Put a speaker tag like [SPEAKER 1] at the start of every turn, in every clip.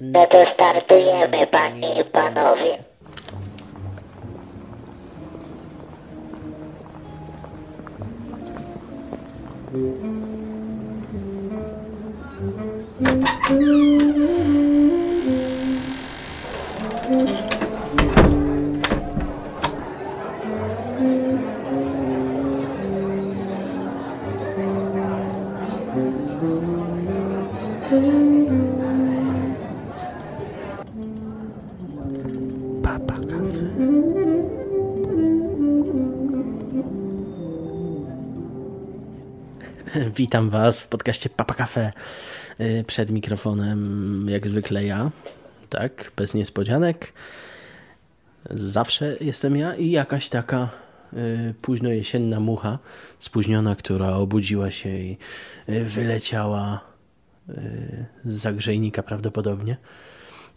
[SPEAKER 1] No to startujemy, panie i panowie.
[SPEAKER 2] Papa Witam Was w podcaście Papa Cafe. Y, Przed mikrofonem, jak zwykle ja, tak, bez niespodzianek. Zawsze jestem ja i jakaś taka y, późno jesienna mucha spóźniona, która obudziła się i y, wyleciała z zagrzejnika prawdopodobnie.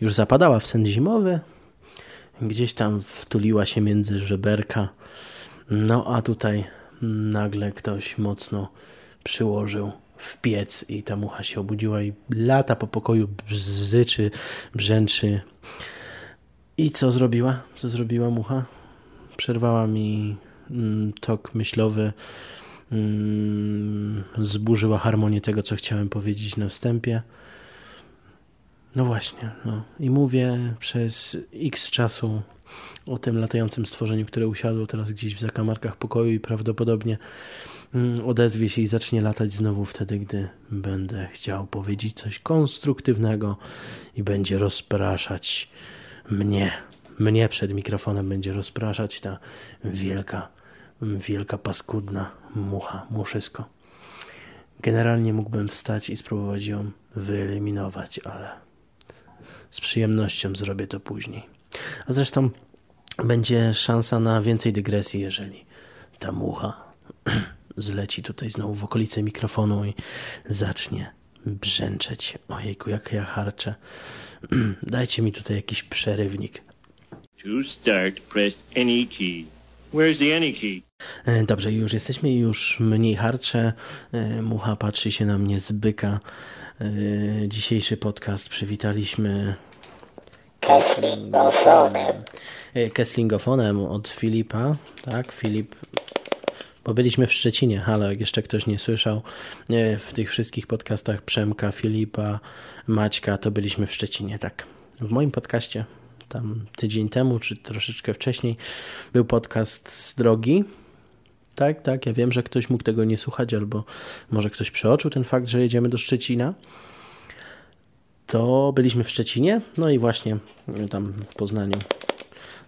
[SPEAKER 2] Już zapadała w sen zimowy, gdzieś tam wtuliła się między żeberka. No a tutaj nagle ktoś mocno przyłożył w piec i ta mucha się obudziła i lata po pokoju bzyczy, brzęczy. I co zrobiła? Co zrobiła mucha? Przerwała mi mm, tok myślowy, mm, zburzyła harmonię tego, co chciałem powiedzieć na wstępie. No właśnie, no. I mówię przez x czasu o tym latającym stworzeniu, które usiadło teraz gdzieś w zakamarkach pokoju i prawdopodobnie mm, odezwie się i zacznie latać znowu wtedy, gdy będę chciał powiedzieć coś konstruktywnego i będzie rozpraszać mnie. Mnie przed mikrofonem będzie rozpraszać ta wielka, wielka paskudna mucha, muszysko. Generalnie mógłbym wstać i spróbować ją wyeliminować, ale z przyjemnością zrobię to później. A zresztą będzie szansa na więcej dygresji, jeżeli ta mucha zleci tutaj znowu w okolice mikrofonu i zacznie brzęczeć. Ojejku, jak ja harczę. Dajcie mi tutaj jakiś przerywnik.
[SPEAKER 3] To start, press any key. Where's the any key?
[SPEAKER 2] E, Dobrze, już jesteśmy, już mniej harcze. Mucha patrzy się na mnie z byka. E, Dzisiejszy podcast przywitaliśmy
[SPEAKER 1] Kesslingofonem.
[SPEAKER 2] e, Kesslingofonem od Filipa. Tak, Filip. Bo byliśmy w Szczecinie, halo, jak jeszcze ktoś nie słyszał, e, w tych wszystkich podcastach Przemka, Filipa, Maćka, to byliśmy w Szczecinie, tak. W moim podcaście, tam tydzień temu, czy troszeczkę wcześniej, był podcast z drogi, tak, tak. Ja wiem, że ktoś mógł tego nie słuchać, albo może ktoś przeoczył ten fakt, że jedziemy do Szczecina. To byliśmy w Szczecinie, no i właśnie e, tam w Poznaniu.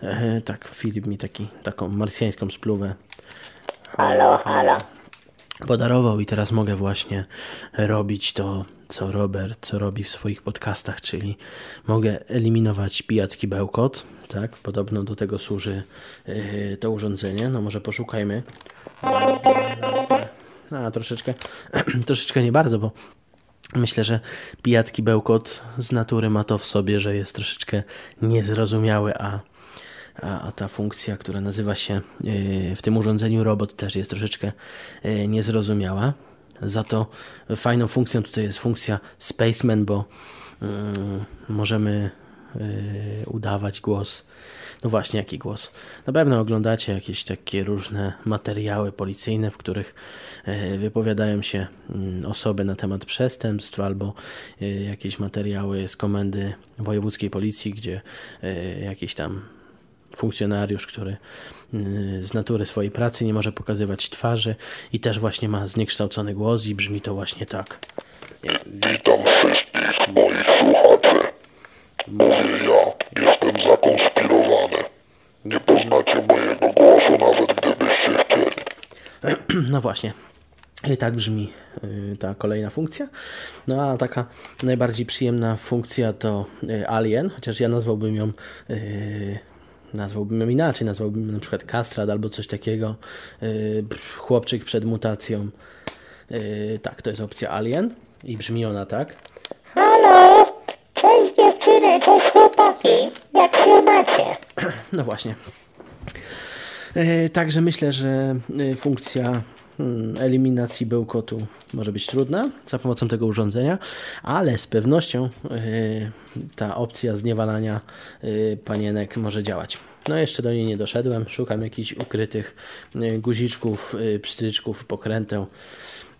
[SPEAKER 2] E, tak, Filip mi taki, taką marsjańską spluwę
[SPEAKER 1] Halo, halo.
[SPEAKER 2] podarował i teraz mogę właśnie robić to, co Robert robi w swoich podcastach, czyli mogę eliminować pijacki bełkot, tak? Podobno do tego służy yy, to urządzenie. No może poszukajmy. A, troszeczkę, troszeczkę nie bardzo, bo myślę, że pijacki bełkot z natury ma to w sobie, że jest troszeczkę niezrozumiały, a a, a ta funkcja, która nazywa się yy, w tym urządzeniu robot, też jest troszeczkę yy, niezrozumiała. Za to fajną funkcją tutaj jest funkcja Spaceman, bo yy, możemy yy, udawać głos. No właśnie, jaki głos? Na pewno oglądacie jakieś takie różne materiały policyjne, w których yy, wypowiadają się yy, osoby na temat przestępstw, albo yy, jakieś materiały z komendy wojewódzkiej policji, gdzie jakieś tam funkcjonariusz, który y, z natury swojej pracy nie może pokazywać twarzy i też właśnie ma zniekształcony głos i brzmi to właśnie tak.
[SPEAKER 4] Witam wszystkich moich. Mówię ja, jestem zakonspirowany. Nie poznacie mojego głosu nawet gdybyście chcieli.
[SPEAKER 2] No właśnie. I tak brzmi y, ta kolejna funkcja. No a taka najbardziej przyjemna funkcja to y, Alien, chociaż ja nazwałbym ją y, nazwałbym ją inaczej, nazwałbym ją na przykład Kastrad albo coś takiego. Chłopczyk przed mutacją. Tak, to jest opcja Alien i brzmi ona tak.
[SPEAKER 1] Halo. Dziewczyny, cześć chłopaki. Jak się macie?
[SPEAKER 2] No właśnie. E, Także myślę, że e, funkcja hmm, eliminacji bełkotu może być trudna za pomocą tego urządzenia, ale z pewnością yy, ta opcja zniewalania panienek może działać. No jeszcze do niej nie doszedłem, szukam jakichś ukrytych guziczków, pstryczków, pokręteł.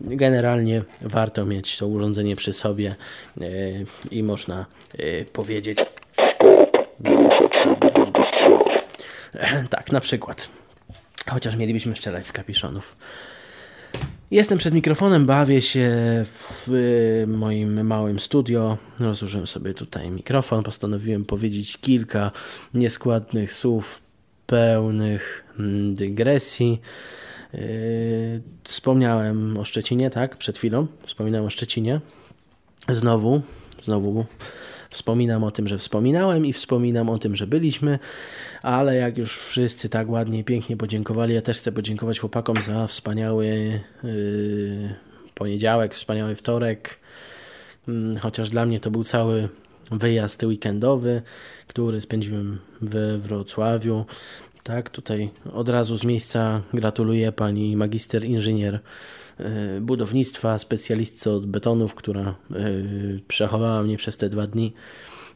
[SPEAKER 2] Generalnie warto mieć to urządzenie przy sobie yy, i można yy, powiedzieć
[SPEAKER 4] Nie ruszać się, bo będę strzelać.
[SPEAKER 2] tak, na przykład. Chociaż mielibyśmy strzelać z kapiszonów. Jestem przed mikrofonem, bawię się w moim małym studio. Rozłożyłem sobie tutaj mikrofon. Postanowiłem powiedzieć kilka nieskładnych słów pełnych mm, dygresji. Yy, Wspomniałem o Szczecinie, tak, przed chwilą. Wspominałem o Szczecinie. Znowu, znowu wspominam o tym, że wspominałem i wspominam o tym, że byliśmy, ale jak już wszyscy tak ładnie i pięknie podziękowali, ja też chcę podziękować chłopakom za wspaniały yy, poniedziałek, wspaniały wtorek, Mm, chociaż dla mnie to był cały wyjazd weekendowy, który spędziłem we Wrocławiu. Tak, tutaj od razu z miejsca gratuluję pani magister inżynier y, budownictwa, specjalistce od betonów, która y, przechowała mnie przez te dwa dni,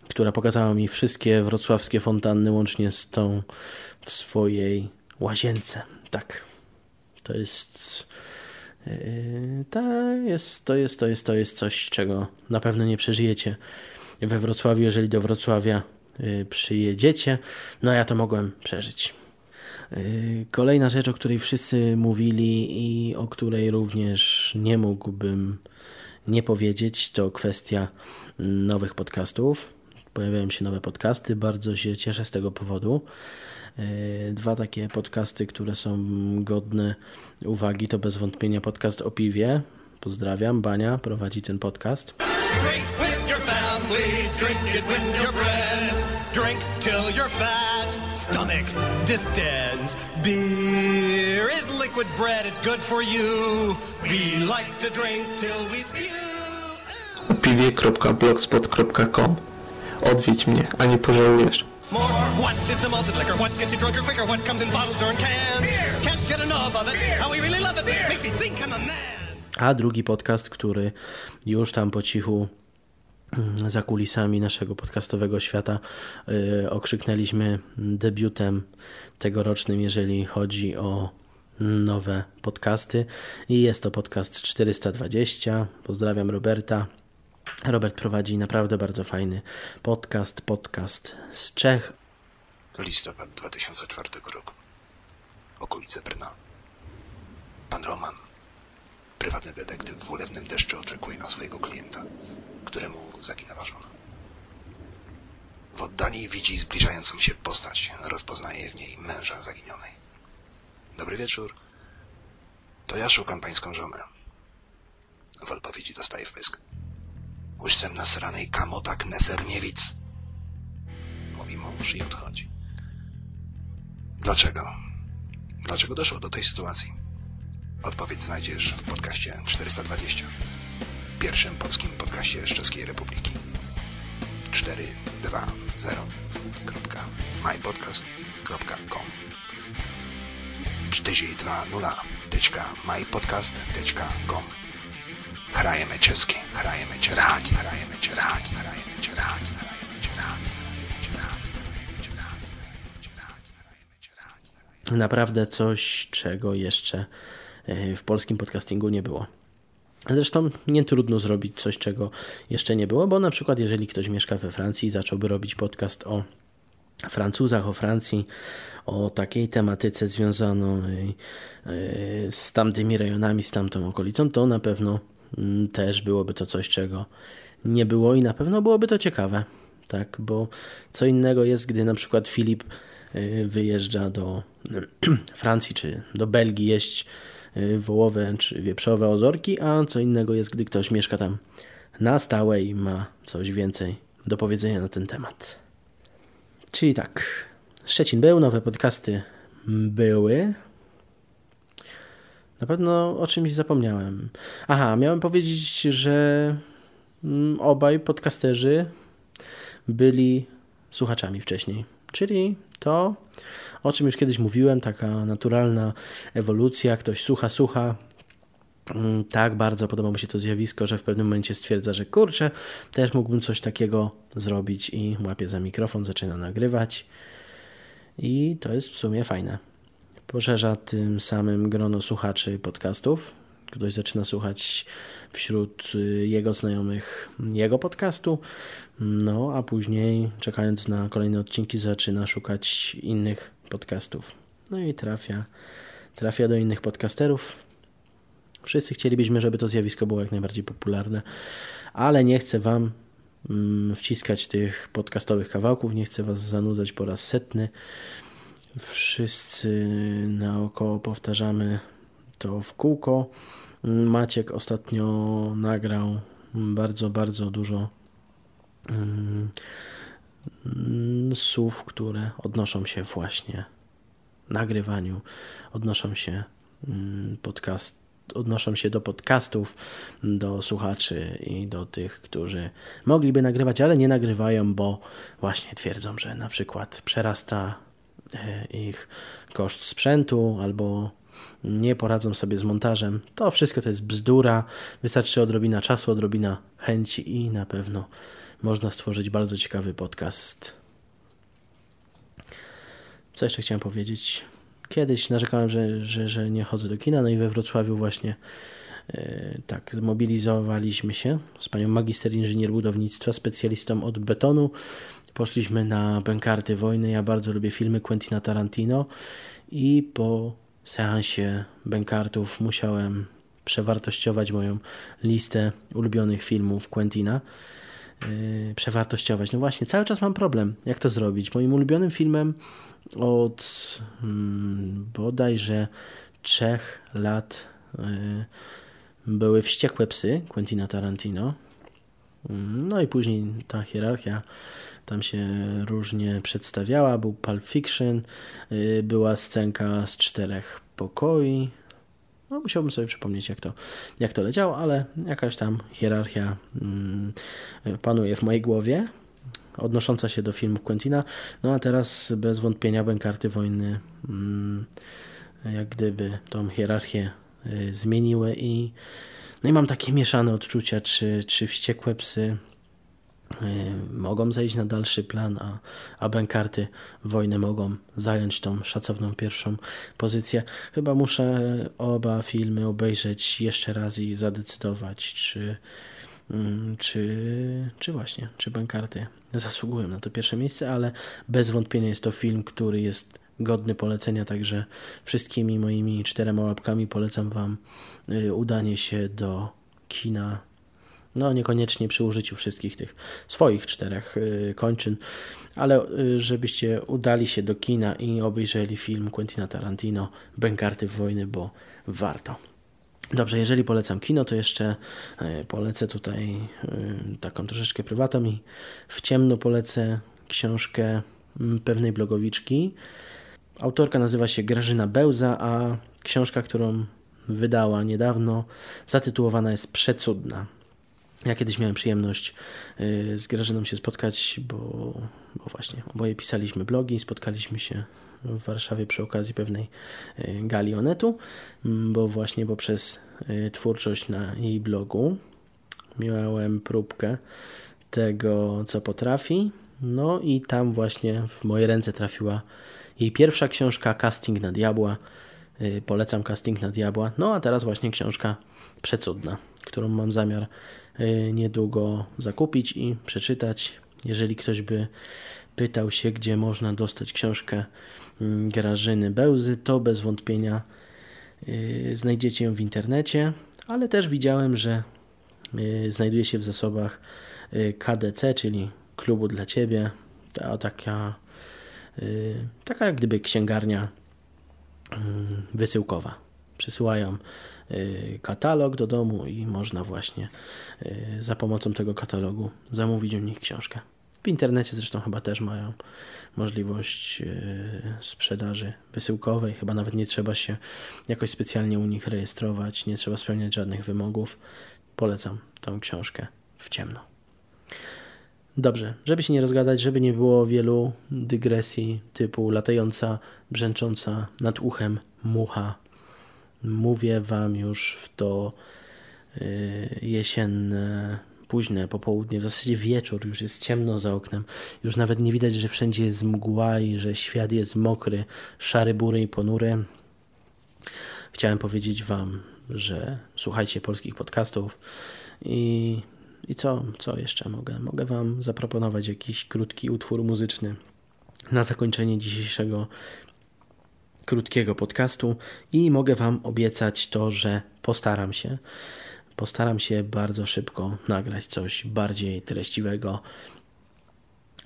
[SPEAKER 2] która pokazała mi wszystkie wrocławskie fontanny łącznie z tą w swojej łazience. Tak, to jest Yy, To jest, to jest, to jest, to jest coś, czego na pewno nie przeżyjecie we Wrocławiu, jeżeli do Wrocławia przyjedziecie. No ja to mogłem przeżyć. Yy, Kolejna rzecz, o której wszyscy mówili i o której również nie mógłbym nie powiedzieć, to kwestia nowych podcastów. Pojawiają się nowe podcasty, bardzo się cieszę z tego powodu. Yy, Dwa takie podcasty, które są godne uwagi, to bez wątpienia podcast o piwie. Pozdrawiam, Bania prowadzi ten podcast.
[SPEAKER 5] Drink with your family, drink it with your friends. Drink till your fat stomach distends. Beer is liquid bread, it's good for you. We like to drink till we spew.
[SPEAKER 6] piwie.blogspot.com Odwiedź mnie, a nie pożałujesz.
[SPEAKER 5] More. What is the malted liquor? What gets you drunker quicker? What comes in bottles or in cans? Can't get enough of it. How we really love it. Makes me think I'm a man.
[SPEAKER 2] A drugi podcast, który już tam po cichu za kulisami naszego podcastowego świata yy, okrzyknęliśmy debiutem tegorocznym, jeżeli chodzi o nowe podcasty. I jest to podcast 420. Pozdrawiam Roberta. Robert prowadzi naprawdę bardzo fajny podcast, podcast z Czech.
[SPEAKER 7] Listopad 2004 roku. Okolice Brna. Pan Roman, prywatny detektyw w ulewnym deszczu oczekuje na swojego klienta, któremu zaginęła żona. W oddali widzi zbliżającą się postać. Rozpoznaje w niej męża zaginionej. Dobry wieczór. To ja szukam pańską żonę. W odpowiedzi dostaje wpysk. Łyżcem nasranej kamotak neserniewic. Mówi mąż i odchodzi. Dlaczego? Dlaczego doszło do tej sytuacji? Odpowiedź znajdziesz w podcaście 420. Pierwszym polskim podcaście z Czeskiej Republiki. 420.mypodcast.com 420.mypodcast.com Hrajemy rádi, hrajeme česky, rádi, hrajeme česky, rádi, hrajeme česky.
[SPEAKER 2] Naprawdę coś, czego jeszcze w polskim podcastingu nie było. Zresztą nie trudno zrobić coś, czego jeszcze nie było, bo na przykład jeżeli ktoś mieszka we Francji i zacząłby robić podcast o Francuzach, o Francji, o takiej tematyce związanej e, z tamtymi rejonami, z tamtą okolicą, to na pewno mm, też byłoby to coś, czego nie było i na pewno byłoby to ciekawe. Tak, bo co innego jest, gdy na przykład Filip y, wyjeżdża do Francji czy do Belgii jeść wołowe czy wieprzowe ozorki, a co innego jest, gdy ktoś mieszka tam na stałe i ma coś więcej do powiedzenia na ten temat. Czyli tak, Szczecin był, nowe podcasty były. Na pewno o czymś zapomniałem. Aha, miałem powiedzieć, że mm, obaj podcasterzy byli słuchaczami wcześniej. Czyli to, o czym już kiedyś mówiłem, taka naturalna ewolucja. Ktoś słucha, słucha, mm, tak bardzo podoba mu się to zjawisko, że w pewnym momencie stwierdza, że kurczę, też mógłbym coś takiego zrobić i łapie za mikrofon, zaczyna nagrywać. I to jest w sumie fajne. Poszerza tym samym grono słuchaczy podcastów. Ktoś zaczyna słuchać wśród y, jego znajomych jego podcastu, no a później, czekając na kolejne odcinki, zaczyna szukać innych podcastów. No i trafia, trafia do innych podcasterów. Wszyscy chcielibyśmy, żeby to zjawisko było jak najbardziej popularne, ale nie chcę Wam mm, wciskać tych podcastowych kawałków, nie chcę Was zanudzać po raz setny. Wszyscy naokoło powtarzamy to w kółko. Maciek ostatnio nagrał bardzo, bardzo dużo mm, słów, które odnoszą się właśnie nagrywaniu, odnoszą się mm, podcast, odnoszą się do podcastów, do słuchaczy i do tych, którzy mogliby nagrywać, ale nie nagrywają, bo właśnie twierdzą, że na przykład przerasta e, ich koszt sprzętu albo nie poradzą sobie z montażem. To wszystko to jest bzdura. Wystarczy odrobina czasu, odrobina chęci i na pewno można stworzyć bardzo ciekawy podcast. Co jeszcze chciałem powiedzieć? Kiedyś narzekałem, że, że, że nie chodzę do kina, no i we Wrocławiu właśnie yy, tak zmobilizowaliśmy się z panią magister inżynier budownictwa, specjalistą od betonu. Poszliśmy na Bękarty Wojny. Ja bardzo lubię filmy Quentina Tarantino i po seansie Bękartów musiałem przewartościować moją listę ulubionych filmów Quentina. Yy, przewartościować. No właśnie, cały czas mam problem, jak to zrobić. Moim ulubionym filmem od hmm, bodajże trzech lat yy, były Wściekłe Psy Quentina Tarantino. No i później ta hierarchia tam się różnie przedstawiała. Był Pulp Fiction, yy, była scenka z czterech pokoi. No, musiałbym sobie przypomnieć, jak to, jak to leciało, ale jakaś tam hierarchia mm, panuje w mojej głowie, odnosząca się do filmów Quentina. No a teraz bez wątpienia Bękarty Wojny mm, jak gdyby tą hierarchię y, zmieniły i no i mam takie mieszane odczucia, czy, czy wściekłe psy Y, mogą zejść na dalszy plan, a, a Bękarty wojny mogą zająć tą szacowną pierwszą pozycję. Chyba muszę oba filmy obejrzeć jeszcze raz i zadecydować, czy, mm, czy, czy właśnie, czy Bękarty zasługują na to pierwsze miejsce, ale bez wątpienia jest to film, który jest godny polecenia, także wszystkimi moimi czterema łapkami polecam Wam y, udanie się do kina no, niekoniecznie przy użyciu wszystkich tych swoich czterech y, kończyn, ale y, żebyście udali się do kina i obejrzeli film Quentina Tarantino Bękarty wojny, bo warto. Dobrze, jeżeli polecam kino, to jeszcze polecę tutaj taką troszeczkę prywatą i w ciemno polecę książkę mm, pewnej blogowiczki. Autorka nazywa się Grażyna Bełza, a książka, którą wydała niedawno, zatytułowana jest Przecudna. Ja kiedyś miałem przyjemność y, z Grażyną się spotkać, bo, bo właśnie oboje pisaliśmy blogi, spotkaliśmy się w Warszawie przy okazji pewnej y, gali Onetu, mm, bo właśnie poprzez y, twórczość na jej blogu miałem próbkę tego, co potrafi. No i tam właśnie w moje ręce trafiła jej pierwsza książka Casting na Diabła. Polecam Casting na Diabła. No a teraz właśnie książka Przecudna, którą mam zamiar Y, niedługo zakupić i przeczytać. Jeżeli ktoś by pytał się, gdzie można dostać książkę mm, Grażyny Bełzy, to bez wątpienia y, znajdziecie ją w internecie, ale też widziałem, że y, znajduje się w zasobach KDC, czyli Klubu dla Ciebie. Ta, taka, taka jak gdyby księgarnia mm, wysyłkowa. Przysyłają Y, katalog do domu i można właśnie y, za pomocą tego katalogu zamówić u nich książkę. W internecie zresztą chyba też mają możliwość y, sprzedaży wysyłkowej. Chyba nawet nie trzeba się jakoś specjalnie u nich rejestrować, nie trzeba spełniać żadnych wymogów. Polecam tą książkę w ciemno. Dobrze, żeby się nie rozgadać, żeby nie było wielu dygresji typu latająca, brzęcząca nad uchem mucha. Mówię Wam już w to y, jesienne, późne popołudnie, w zasadzie wieczór, już jest ciemno za oknem, już nawet nie widać, że wszędzie jest mgła i że świat jest mokry, szary, bury i ponury. Chciałem powiedzieć Wam, że słuchajcie polskich podcastów i, i co, co jeszcze mogę? Mogę Wam zaproponować jakiś krótki utwór muzyczny na zakończenie dzisiejszego krótkiego podcastu i mogę Wam obiecać to, że postaram się, postaram się bardzo szybko nagrać coś bardziej treściwego,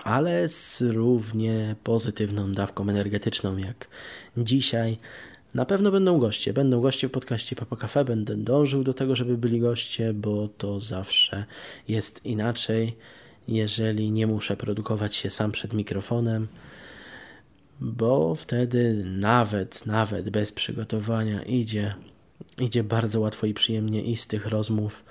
[SPEAKER 2] ale z równie pozytywną dawką energetyczną jak dzisiaj. Na pewno będą goście. Będą goście w podcaście Papa Cafe. Będę dążył do tego, żeby byli goście, bo to zawsze jest inaczej, jeżeli nie muszę produkować się sam przed mikrofonem bo wtedy nawet, nawet bez przygotowania idzie, idzie bardzo łatwo i przyjemnie i z tych rozmów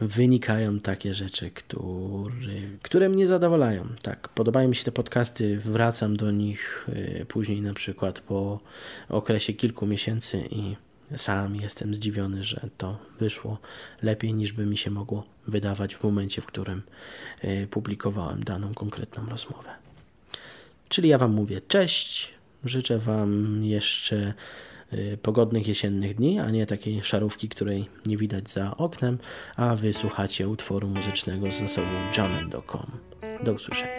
[SPEAKER 2] wynikają takie rzeczy, które, które mnie zadowalają. Tak, podobają mi się te podcasty, wracam do nich y, później na przykład po okresie kilku miesięcy i sam jestem zdziwiony, że to wyszło lepiej niż by mi się mogło wydawać w momencie, w którym y, publikowałem daną konkretną rozmowę. Czyli ja Wam mówię cześć, życzę Wam jeszcze pogodnych jesiennych dni, a nie takiej szarówki, której nie widać za oknem, a Wy słuchacie utworu muzycznego z zasobu jamendo.com. Do usłyszenia.